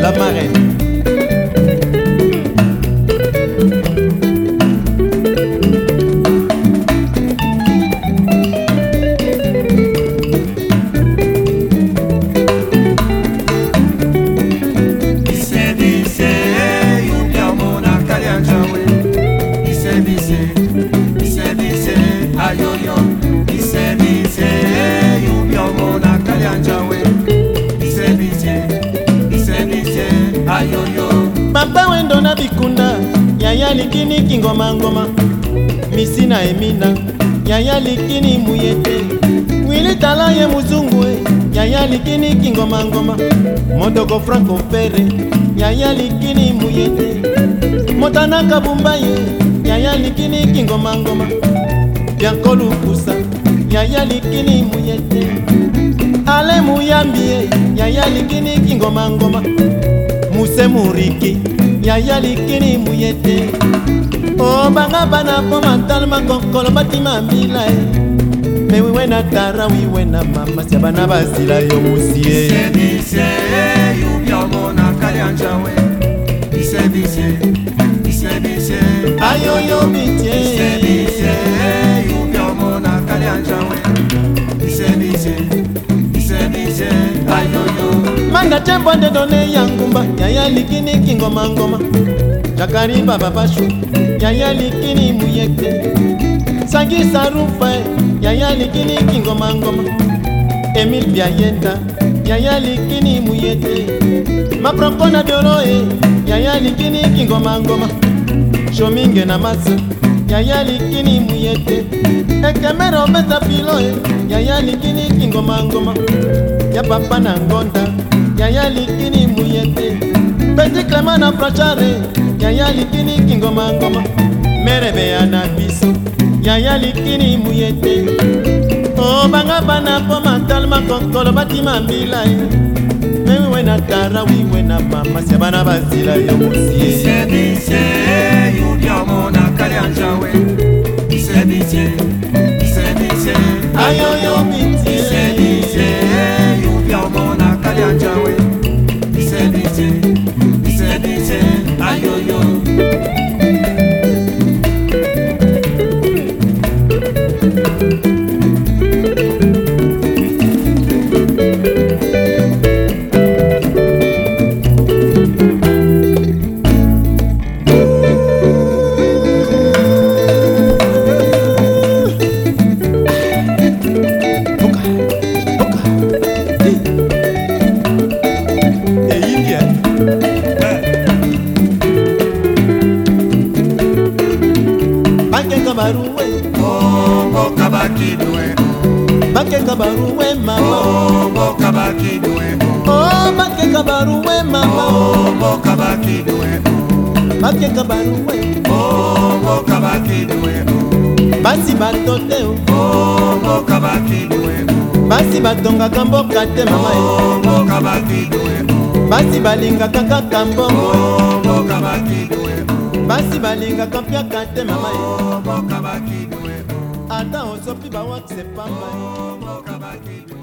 la marraine. papa wendo na bikunda yaya likini kingomangoma misi na emina yaya likini muyete wili tala ye muzungu e yaya likini kingomangoma modoko franco fere yaya likini muyete motana kabumba ye yaya likini kingomangoma biankolu kusa yaya likini muyete ale muyambi ye yaya likini kingomangoma muriki yaya likini muye te o oh, banga bana mpo matalema kokolo batima mbila e me wiwe na tara wiwe na mama sia bana basila yo mosie ayoyo bitie tembo nde done ya ngumba yaya likini kingomangoma jakariba babashu yaya likini muyekte sangisa rufae yaya likini kingomangoma emil biayeta yaya likini muyete mapronkona bioloe yaya likini kingomangoma shominge na maso yaya likini muyete ekemero metapiloe yaya likini kingomangoma ya papa na ngonda yaya likini muyete peti cléma na prochare yaya likini kingomangoma merebeya na biso yaya likini muyete obanga bana mpo matalema kokolo batima mbila ye mewiwe na tara wiwe na mamasi ya bana bazila yo mosie ayoyo ayoyo. mboka bakidwe bakeka baruwe mama mboka bakidwe oh, bakeka baruwe mama mboka bakidwe bakeka baruwe mboka bakidwe basi bato te mboka bakidwe basi batongaka mboka te mama mboka e. bakidwe basi balingaka kaka mbongo mboka bakidwe basi balingaka mpiaka te mama oh, ata osopi bawakse pamba